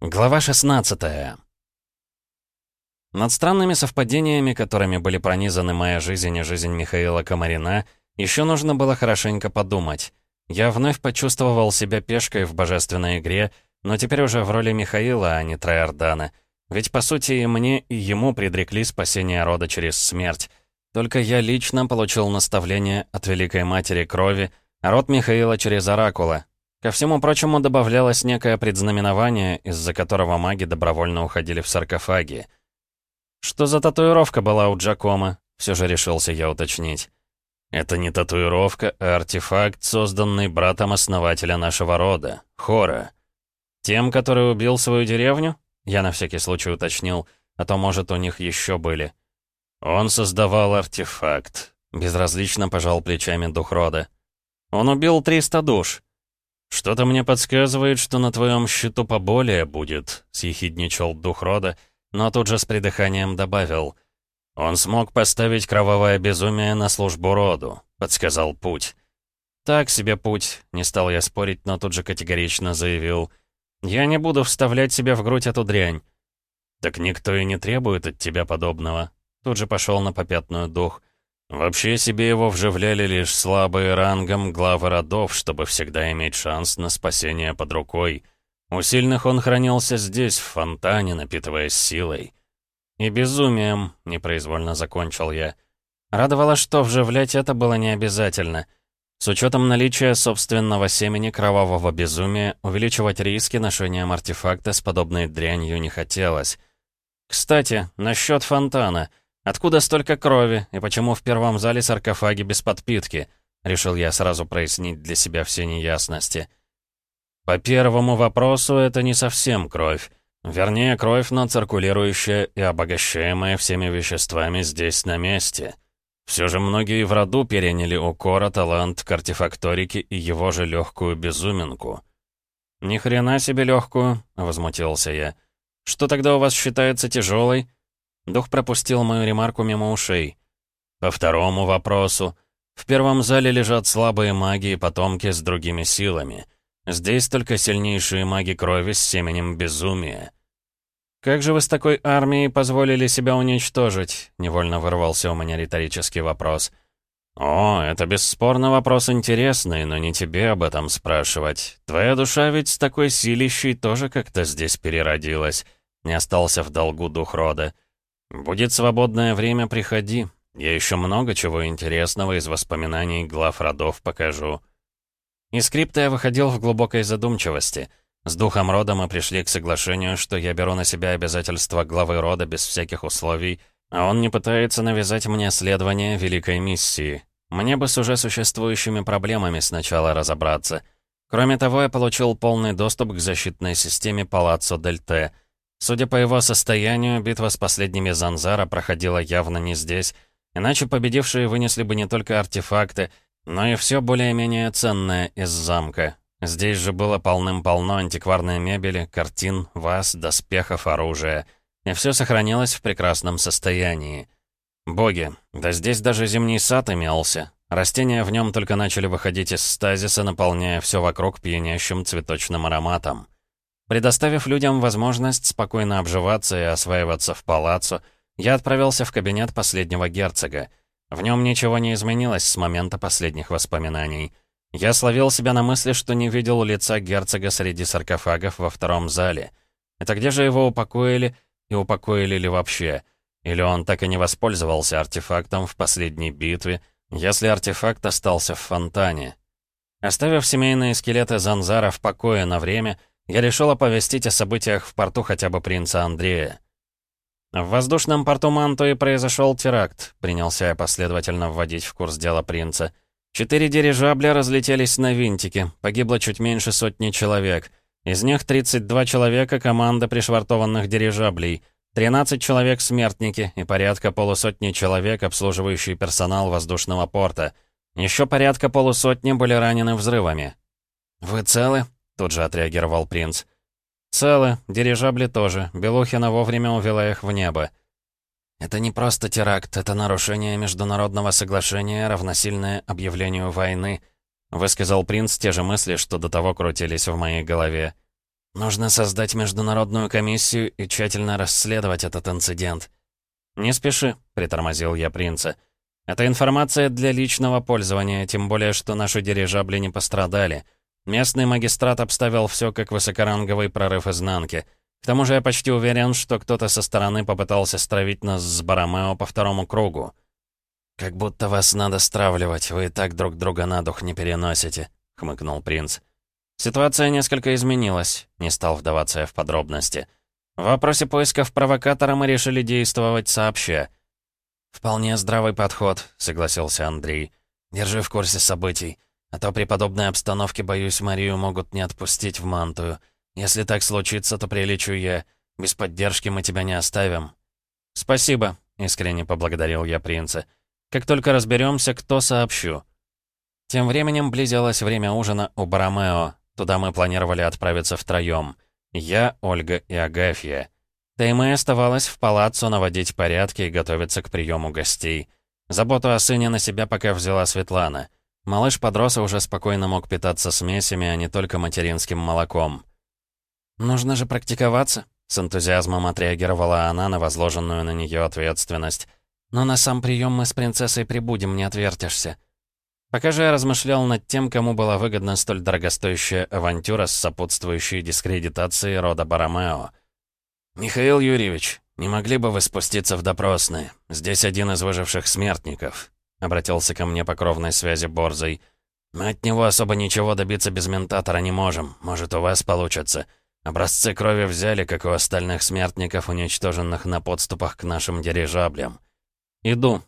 Глава 16 Над странными совпадениями, которыми были пронизаны моя жизнь и жизнь Михаила Комарина, еще нужно было хорошенько подумать. Я вновь почувствовал себя пешкой в божественной игре, но теперь уже в роли Михаила, а не Троярдана. Ведь, по сути, и мне, и ему предрекли спасение рода через смерть. Только я лично получил наставление от Великой Матери Крови, а род Михаила через Оракула, Ко всему прочему добавлялось некое предзнаменование, из-за которого маги добровольно уходили в саркофаги. «Что за татуировка была у Джакома?» — все же решился я уточнить. «Это не татуировка, а артефакт, созданный братом основателя нашего рода, Хора. Тем, который убил свою деревню?» Я на всякий случай уточнил, а то, может, у них еще были. «Он создавал артефакт», — безразлично пожал плечами дух рода. «Он убил 300 душ». «Что-то мне подсказывает, что на твоем счету поболее будет», — съехидничал дух рода, но тут же с придыханием добавил. «Он смог поставить кровавое безумие на службу роду», — подсказал путь. «Так себе путь», — не стал я спорить, но тут же категорично заявил. «Я не буду вставлять себе в грудь эту дрянь». «Так никто и не требует от тебя подобного», — тут же пошел на попятную дух. Вообще себе его вживляли лишь слабые рангом главы родов, чтобы всегда иметь шанс на спасение под рукой. У сильных он хранился здесь, в фонтане, напитываясь силой. И безумием, непроизвольно закончил я. Радовало, что вживлять это было не обязательно. С учетом наличия собственного семени кровавого безумия, увеличивать риски ношением артефакта с подобной дрянью не хотелось. Кстати, насчет фонтана — «Откуда столько крови, и почему в первом зале саркофаги без подпитки?» Решил я сразу прояснить для себя все неясности. По первому вопросу, это не совсем кровь. Вернее, кровь, но циркулирующая и обогащаемая всеми веществами здесь на месте. Все же многие в роду переняли у Кора талант к артефакторике и его же легкую безуминку. «Ни хрена себе легкую», — возмутился я. «Что тогда у вас считается тяжелой?» Дух пропустил мою ремарку мимо ушей. По второму вопросу. В первом зале лежат слабые маги и потомки с другими силами. Здесь только сильнейшие маги крови с семенем безумия. «Как же вы с такой армией позволили себя уничтожить?» — невольно вырвался у меня риторический вопрос. «О, это бесспорно вопрос интересный, но не тебе об этом спрашивать. Твоя душа ведь с такой силищей тоже как-то здесь переродилась. Не остался в долгу дух рода. «Будет свободное время, приходи. Я еще много чего интересного из воспоминаний глав родов покажу». Из скрипта я выходил в глубокой задумчивости. С духом рода мы пришли к соглашению, что я беру на себя обязательства главы рода без всяких условий, а он не пытается навязать мне следование великой миссии. Мне бы с уже существующими проблемами сначала разобраться. Кроме того, я получил полный доступ к защитной системе Палаццо Дельте — Судя по его состоянию, битва с последними Занзара проходила явно не здесь, иначе победившие вынесли бы не только артефакты, но и все более-менее ценное из замка. Здесь же было полным-полно антикварной мебели, картин, ваз, доспехов, оружия. И все сохранилось в прекрасном состоянии. Боги, да здесь даже зимний сад имелся. Растения в нем только начали выходить из стазиса, наполняя все вокруг пьянящим цветочным ароматом. Предоставив людям возможность спокойно обживаться и осваиваться в палаццо, я отправился в кабинет последнего герцога. В нем ничего не изменилось с момента последних воспоминаний. Я словил себя на мысли, что не видел лица герцога среди саркофагов во втором зале. Это где же его упокоили и упокоили ли вообще? Или он так и не воспользовался артефактом в последней битве, если артефакт остался в фонтане? Оставив семейные скелеты Занзара в покое на время, я решил оповестить о событиях в порту хотя бы принца Андрея. В воздушном порту Мантуи произошел теракт, принялся я последовательно вводить в курс дела принца. Четыре дирижабля разлетелись на винтики, погибло чуть меньше сотни человек. Из них 32 человека — команда пришвартованных дирижаблей, 13 человек — смертники и порядка полусотни человек, обслуживающий персонал воздушного порта. Еще порядка полусотни были ранены взрывами. «Вы целы?» Тут же отреагировал принц. «Целы, дирижабли тоже. Белухина вовремя увела их в небо». «Это не просто теракт, это нарушение международного соглашения, равносильное объявлению войны», высказал принц те же мысли, что до того крутились в моей голове. Нужно создать международную комиссию и тщательно расследовать этот инцидент. «Не спеши», — притормозил я принца. «Это информация для личного пользования, тем более, что наши дирижабли не пострадали. Местный магистрат обставил все как высокоранговый прорыв изнанки. К тому же я почти уверен, что кто-то со стороны попытался стравить нас с Барамео по второму кругу». «Как будто вас надо стравливать, вы и так друг друга на дух не переносите», — хмыкнул принц. Ситуация несколько изменилась, не стал вдаваться я в подробности. В вопросе поисков провокатора мы решили действовать сообща. «Вполне здравый подход», — согласился Андрей. «Держи в курсе событий. А то при подобной обстановке, боюсь, Марию могут не отпустить в мантую. Если так случится, то прилечу я. Без поддержки мы тебя не оставим». «Спасибо», — искренне поблагодарил я принца. «Как только разберемся, кто сообщу». Тем временем близилось время ужина у Барамео. Туда мы планировали отправиться втроем. Я, Ольга и Агафья. Тайме оставалась в палаццо наводить порядки и готовиться к приему гостей. Заботу о сыне на себя пока взяла Светлана. Малыш подрос и уже спокойно мог питаться смесями, а не только материнским молоком. «Нужно же практиковаться», — с энтузиазмом отреагировала она на возложенную на нее ответственность. «Но на сам прием мы с принцессой прибудем, не отвертишься». Пока же я размышлял над тем, кому была выгодна столь дорогостоящая авантюра с сопутствующей дискредитацией рода Барамео. «Михаил Юрьевич, не могли бы вы спуститься в допросные? Здесь один из выживших смертников», — обратился ко мне по кровной связи Борзой. «Мы от него особо ничего добиться без ментатора не можем. Может, у вас получится. Образцы крови взяли, как у остальных смертников, уничтоженных на подступах к нашим дирижаблям». «Иду»,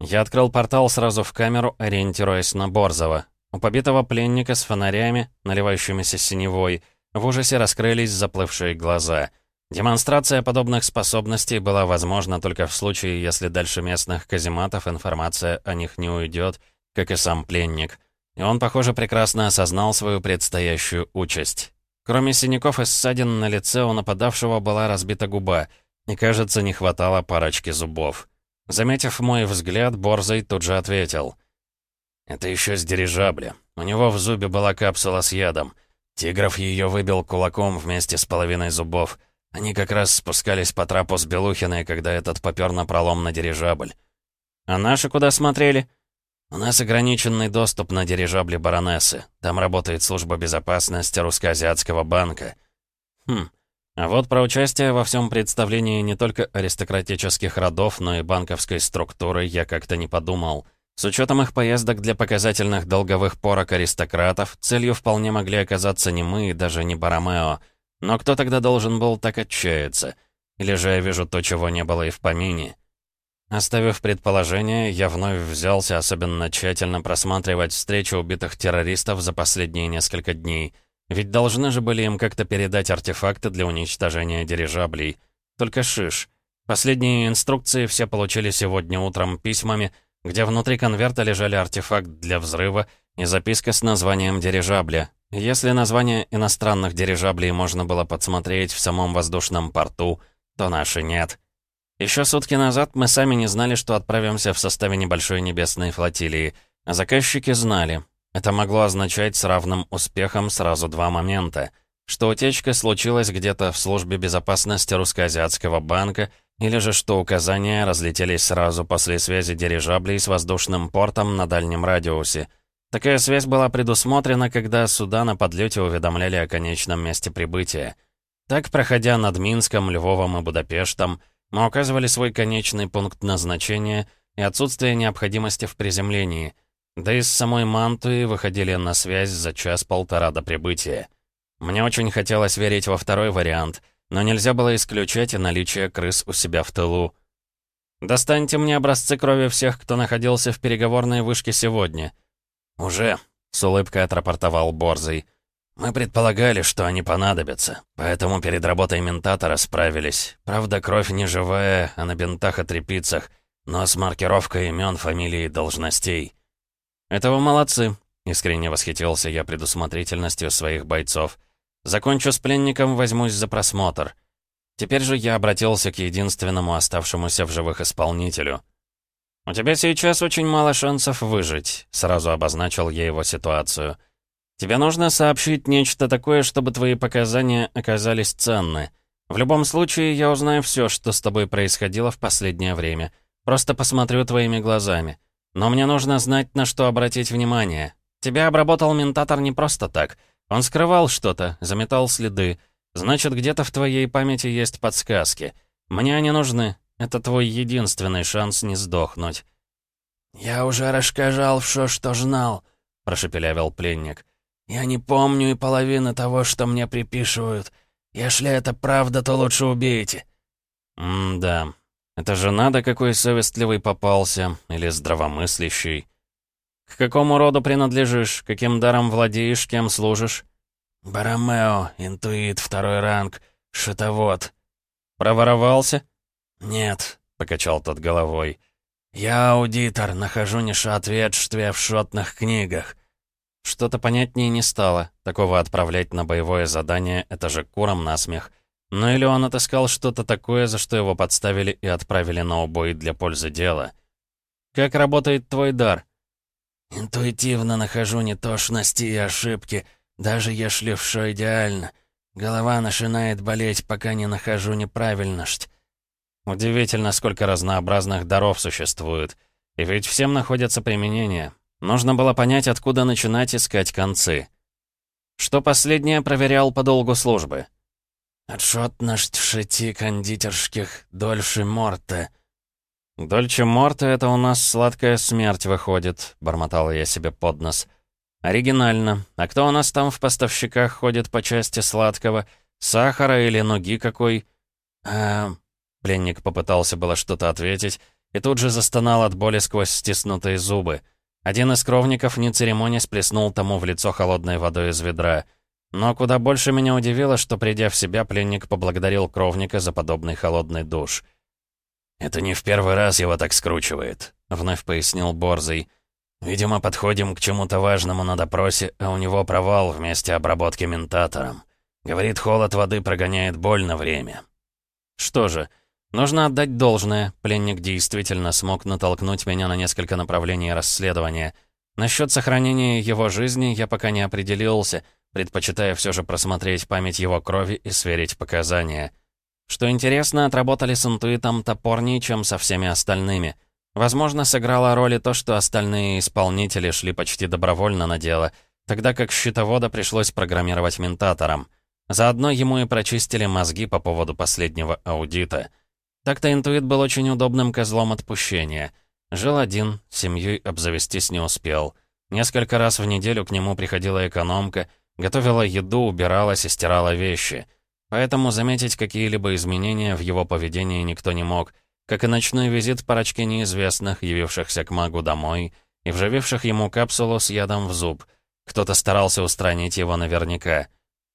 я открыл портал сразу в камеру, ориентируясь на Борзова. У побитого пленника с фонарями, наливающимися синевой, в ужасе раскрылись заплывшие глаза. Демонстрация подобных способностей была возможна только в случае, если дальше местных казематов информация о них не уйдет, как и сам пленник. И он, похоже, прекрасно осознал свою предстоящую участь. Кроме синяков и ссадин на лице у нападавшего была разбита губа, и, кажется, не хватало парочки зубов. Заметив мой взгляд, Борзый тут же ответил. «Это еще с дирижабля. У него в зубе была капсула с ядом. Тигров ее выбил кулаком вместе с половиной зубов. Они как раз спускались по трапу с Белухиной, когда этот попер на пролом на дирижабль. А наши куда смотрели?» «У нас ограниченный доступ на дирижабли баронессы. Там работает служба безопасности Русско-Азиатского банка». «Хм, а вот про участие во всем представлении не только аристократических родов, но и банковской структуры я как-то не подумал. С учетом их поездок для показательных долговых порок аристократов, целью вполне могли оказаться не мы и даже не Барамео. Но кто тогда должен был так отчаяться? Или же я вижу то, чего не было и в помине? Оставив предположение, я вновь взялся особенно тщательно просматривать встречу убитых террористов за последние несколько дней — ведь должны же были им как-то передать артефакты для уничтожения дирижаблей. Только шиш. Последние инструкции все получили сегодня утром письмами, где внутри конверта лежали артефакт для взрыва и записка с названием дирижабля. Если название иностранных дирижаблей можно было подсмотреть в самом воздушном порту, то наши нет. Еще сутки назад мы сами не знали, что отправимся в составе небольшой небесной флотилии, а заказчики знали, это могло означать с равным успехом сразу два момента. Что утечка случилась где-то в службе безопасности Русско-Азиатского банка, или же что указания разлетелись сразу после связи дирижаблей с воздушным портом на дальнем радиусе. Такая связь была предусмотрена, когда суда на подлете уведомляли о конечном месте прибытия. Так, проходя над Минском, Львовом и Будапештом, мы указывали свой конечный пункт назначения и отсутствие необходимости в приземлении — да и с самой Мантуи выходили на связь за час-полтора до прибытия. Мне очень хотелось верить во второй вариант, но нельзя было исключать и наличие крыс у себя в тылу. «Достаньте мне образцы крови всех, кто находился в переговорной вышке сегодня». «Уже», — с улыбкой отрапортовал Борзый. «Мы предполагали, что они понадобятся, поэтому перед работой ментатора справились. Правда, кровь не живая, а на бинтах и тряпицах, но с маркировкой имен, фамилий и должностей». «Этого молодцы», — искренне восхитился я предусмотрительностью своих бойцов. «Закончу с пленником, возьмусь за просмотр». Теперь же я обратился к единственному оставшемуся в живых исполнителю. «У тебя сейчас очень мало шансов выжить», — сразу обозначил я его ситуацию. Тебе нужно сообщить нечто такое, чтобы твои показания оказались ценны. В любом случае, я узнаю все, что с тобой происходило в последнее время. Просто посмотрю твоими глазами. Но мне нужно знать, на что обратить внимание. Тебя обработал ментатор не просто так. Он скрывал что-то, заметал следы. Значит, где-то в твоей памяти есть подсказки. Мне они нужны. Это твой единственный шанс не сдохнуть». «Я уже рассказал все, что знал», — прошепелявил пленник. «Я не помню и половины того, что мне припишивают. Если это правда, то лучше убейте». «М-да. Это же надо, какой совестливый попался. Или здравомыслящий. К какому роду принадлежишь? Каким даром владеешь? Кем служишь?» «Баромео, интуит, второй ранг, шитовод». «Проворовался?» «Нет», — покачал тот головой. «Я аудитор, нахожу несоответствие в шотных книгах». Что-то понятнее не стало. Такого отправлять на боевое задание — это же куром насмех. Ну или он отыскал что-то такое, за что его подставили и отправили на убой для пользы дела. «Как работает твой дар?» «Интуитивно нахожу нетошности и ошибки, даже если все идеально. Голова начинает болеть, пока не нахожу неправильность». Удивительно, сколько разнообразных даров существует. И ведь всем находятся применения. Нужно было понять, откуда начинать искать концы. Что последнее проверял по долгу службы? «Отшотность в шити кондитерских дольше морта». «Дольче морта — это у нас сладкая смерть выходит», — бормотал я себе под нос. «Оригинально. А кто у нас там в поставщиках ходит по части сладкого? Сахара или ноги какой?» «А...» Пленник попытался было что-то ответить, и тут же застонал от боли сквозь стиснутые зубы. Один из кровников, не церемонясь, плеснул тому в лицо холодной водой из ведра. Но куда больше меня удивило, что, придя в себя, пленник поблагодарил кровника за подобный холодный душ. «Это не в первый раз его так скручивает», — вновь пояснил Борзый. «Видимо, подходим к чему-то важному на допросе, а у него провал вместе обработки ментатором. Говорит, холод воды прогоняет боль на время». «Что же, Нужно отдать должное, пленник действительно смог натолкнуть меня на несколько направлений расследования. Насчет сохранения его жизни я пока не определился, предпочитая все же просмотреть память его крови и сверить показания. Что интересно, отработали с интуитом топорнее, чем со всеми остальными. Возможно, сыграло роль и то, что остальные исполнители шли почти добровольно на дело, тогда как щитовода пришлось программировать ментатором. Заодно ему и прочистили мозги по поводу последнего аудита — так-то интуит был очень удобным козлом отпущения. Жил один, семьей обзавестись не успел. Несколько раз в неделю к нему приходила экономка, готовила еду, убиралась и стирала вещи. Поэтому заметить какие-либо изменения в его поведении никто не мог, как и ночной визит парочки неизвестных, явившихся к магу домой и вжививших ему капсулу с ядом в зуб. Кто-то старался устранить его наверняка.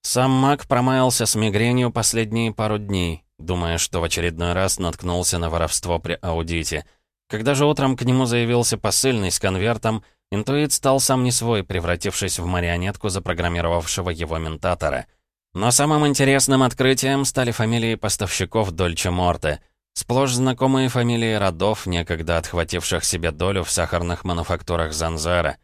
Сам маг промаялся с мигренью последние пару дней, думая, что в очередной раз наткнулся на воровство при аудите. Когда же утром к нему заявился посыльный с конвертом, интуит стал сам не свой, превратившись в марионетку запрограммировавшего его ментатора. Но самым интересным открытием стали фамилии поставщиков Дольче Морте. Сплошь знакомые фамилии родов, некогда отхвативших себе долю в сахарных мануфактурах Занзара.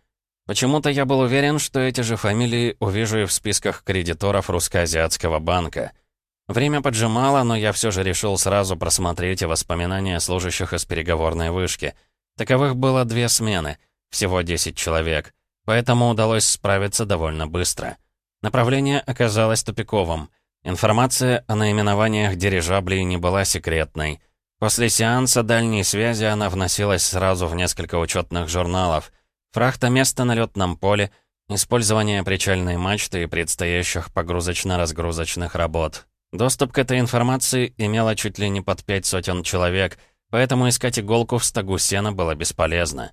Почему-то я был уверен, что эти же фамилии увижу и в списках кредиторов Русско-Азиатского банка — Время поджимало, но я все же решил сразу просмотреть воспоминания служащих из переговорной вышки. Таковых было две смены, всего 10 человек, поэтому удалось справиться довольно быстро. Направление оказалось тупиковым. Информация о наименованиях дирижаблей не была секретной. После сеанса дальней связи она вносилась сразу в несколько учетных журналов. Фрахта места на летном поле, использование причальной мачты и предстоящих погрузочно-разгрузочных работ. Доступ к этой информации имело чуть ли не под пять сотен человек, поэтому искать иголку в стогу сена было бесполезно.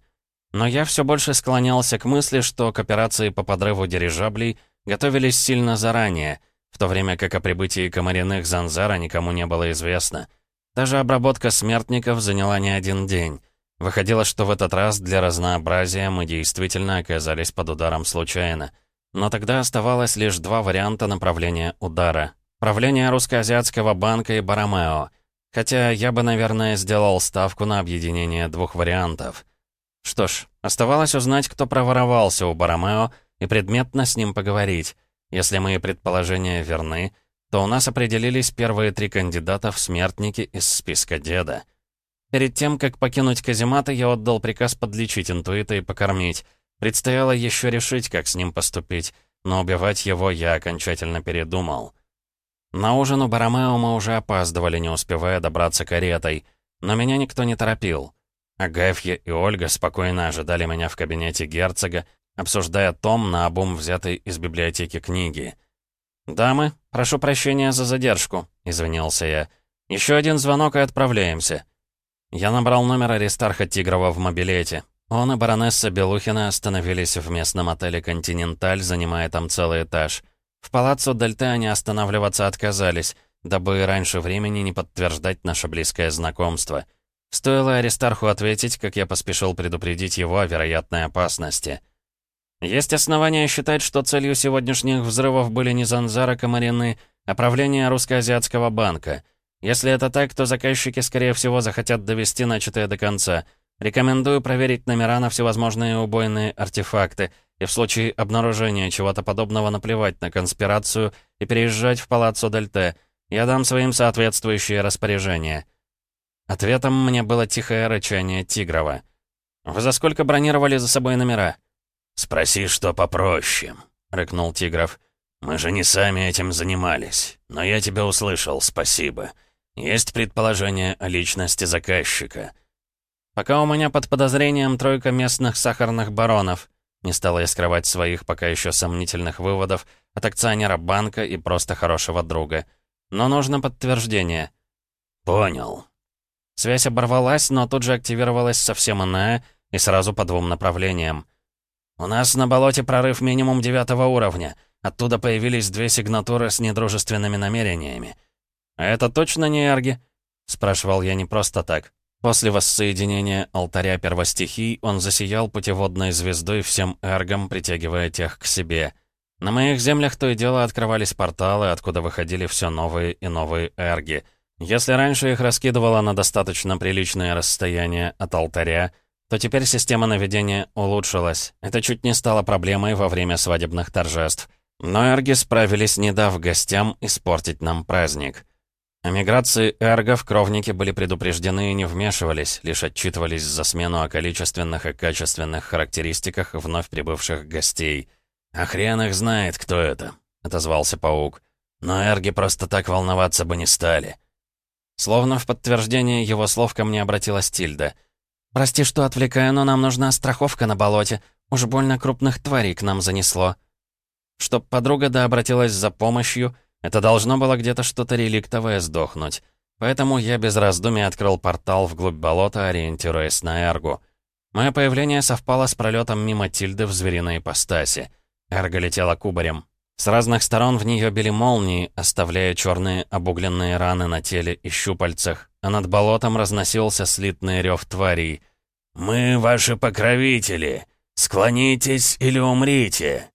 Но я все больше склонялся к мысли, что к операции по подрыву дирижаблей готовились сильно заранее, в то время как о прибытии комариных Занзара никому не было известно. Даже обработка смертников заняла не один день. Выходило, что в этот раз для разнообразия мы действительно оказались под ударом случайно. Но тогда оставалось лишь два варианта направления удара Правление Русско-Азиатского банка и Барамео. Хотя я бы, наверное, сделал ставку на объединение двух вариантов. Что ж, оставалось узнать, кто проворовался у Барамео и предметно с ним поговорить. Если мои предположения верны, то у нас определились первые три кандидата в смертники из списка деда. Перед тем, как покинуть казематы, я отдал приказ подлечить интуита и покормить. Предстояло еще решить, как с ним поступить, но убивать его я окончательно передумал. На ужин у Баромео мы уже опаздывали, не успевая добраться каретой, но меня никто не торопил. Агафья и Ольга спокойно ожидали меня в кабинете герцога, обсуждая том, на обум взятый из библиотеки книги. «Дамы, прошу прощения за задержку», — извинился я. «Еще один звонок и отправляемся». Я набрал номер Аристарха Тигрова в мобилете. Он и баронесса Белухина остановились в местном отеле «Континенталь», занимая там целый этаж. В палаццо Дельте они останавливаться отказались, дабы раньше времени не подтверждать наше близкое знакомство. Стоило Аристарху ответить, как я поспешил предупредить его о вероятной опасности. Есть основания считать, что целью сегодняшних взрывов были не Занзара Комарины, а правление Русско-Азиатского банка. Если это так, то заказчики, скорее всего, захотят довести начатое до конца. Рекомендую проверить номера на всевозможные убойные артефакты, и в случае обнаружения чего-то подобного наплевать на конспирацию и переезжать в палаццо Дельте. Я дам своим соответствующие распоряжения. Ответом мне было тихое рычание Тигрова. «Вы за сколько бронировали за собой номера?» «Спроси, что попроще», — рыкнул Тигров. «Мы же не сами этим занимались. Но я тебя услышал, спасибо. Есть предположение о личности заказчика». «Пока у меня под подозрением тройка местных сахарных баронов», не стала я скрывать своих пока еще сомнительных выводов от акционера банка и просто хорошего друга. Но нужно подтверждение. «Понял». Связь оборвалась, но тут же активировалась совсем иная и сразу по двум направлениям. «У нас на болоте прорыв минимум девятого уровня. Оттуда появились две сигнатуры с недружественными намерениями». «А это точно не эрги?» — спрашивал я не просто так. После воссоединения алтаря первостихий он засиял путеводной звездой всем эргам, притягивая тех к себе. На моих землях то и дело открывались порталы, откуда выходили все новые и новые эрги. Если раньше их раскидывало на достаточно приличное расстояние от алтаря, то теперь система наведения улучшилась. Это чуть не стало проблемой во время свадебных торжеств. Но эрги справились, не дав гостям испортить нам праздник. О миграции эргов кровники были предупреждены и не вмешивались, лишь отчитывались за смену о количественных и качественных характеристиках вновь прибывших гостей. «А хрен их знает, кто это», — отозвался паук. «Но эрги просто так волноваться бы не стали». Словно в подтверждение его слов ко мне обратилась Тильда. «Прости, что отвлекаю, но нам нужна страховка на болоте. Уж больно крупных тварей к нам занесло». Чтоб подруга да обратилась за помощью — это должно было где-то что-то реликтовое сдохнуть. Поэтому я без раздумий открыл портал вглубь болота, ориентируясь на Эргу. Мое появление совпало с пролетом мимо Тильды в звериной ипостаси. Эрга летела кубарем. С разных сторон в нее били молнии, оставляя черные обугленные раны на теле и щупальцах, а над болотом разносился слитный рев тварей. «Мы ваши покровители! Склонитесь или умрите!»